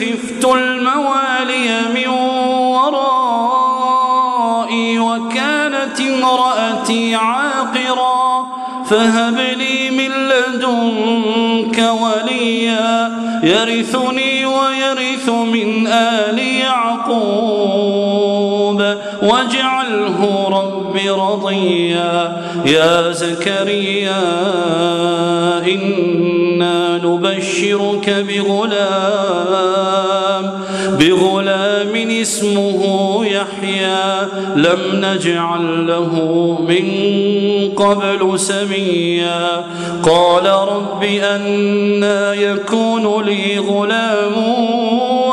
خفت الموالي من ورائي وكانت امرأتي عاقرا فهب لي من لدنك وليا يرثني ويرث من آل يعقوب واجعله رب رضيا. يا زكريا إنا نبشرك بغلام. بغلام اسمه يحيى لم نجعل له من قبل سميا. قال رب أنا يكون لي غلام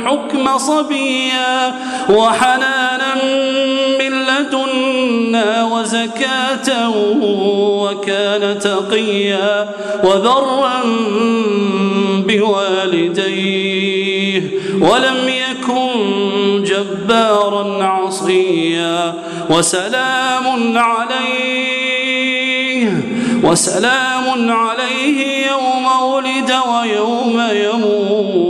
الحكم صبيا وحنانا من لدنا وزكاة وكان تقيا وبرا بوالديه ولم يكن جبارا عصيا وسلام عليه وسلام عليه يوم ولد ويوم يموت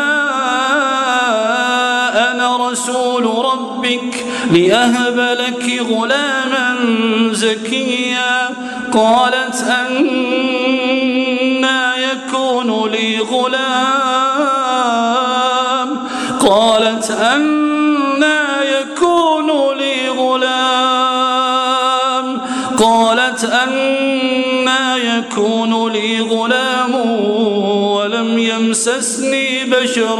رسول ربك لأهب لك غلاما زكيا. قالت أنا يكون لي غلام. قالت أنا يكون لي غلام. قالت أنا يكون لي غلام ولم يمسسني بشر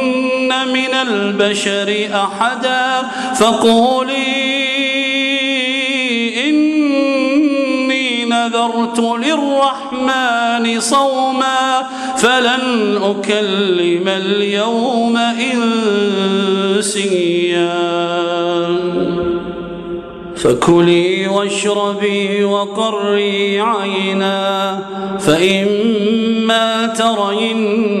من البشر أحدا فقولي إني نذرت للرحمن صوما فلن أكلم اليوم إنسيا. فكلي واشربي وقري عينا فإما ترين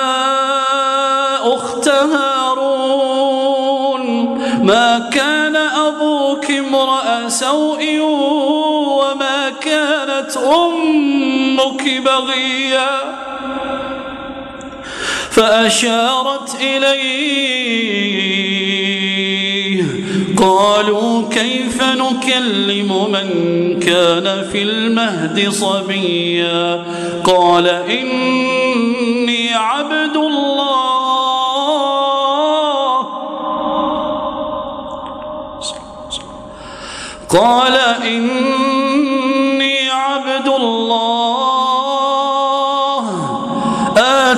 أمك بغيا فأشارت إليه. قالوا كيف نكلم من كان في المهد صبيا؟ قال إني عبد الله. قال إني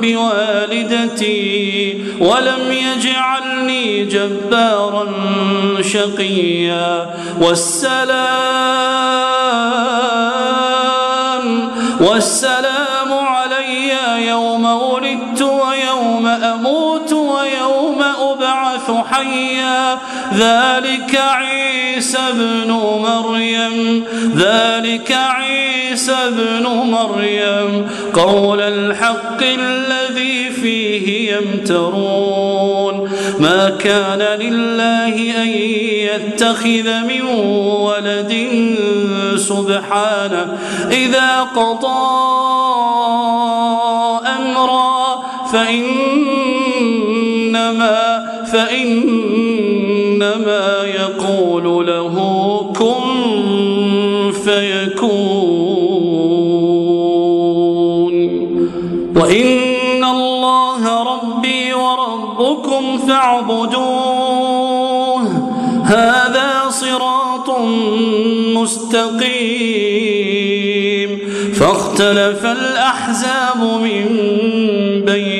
بوالدتي ولم يجعلني جبارا شقيا والسلام والسلام حيا. ذلك عيسى ابن مريم. ذلك عيسى ابن مريم. قول الحق الذي فيه يمترون. ما كان لله أن يتخذ من ولد سبحانه. إذا قضى أمرا فإنما فإنما يقول له كن فيكون. وإن الله ربي وربكم فاعبدوه. هذا صراط مستقيم. فاختلف الأحزاب من بين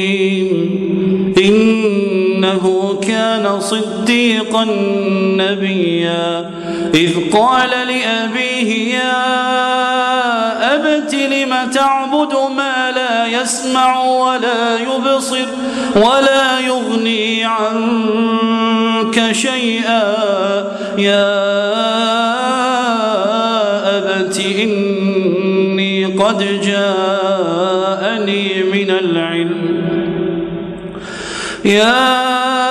صديقا نبيا إذ قال لأبيه يا أبت لم تعبد ما لا يسمع ولا يبصر ولا يغني عنك شيئا؟ يا أبت إني قد جاءني من العلم. يا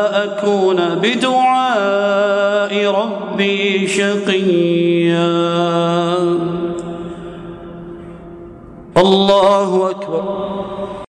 بدعاء ربي شقيا. الله أكبر.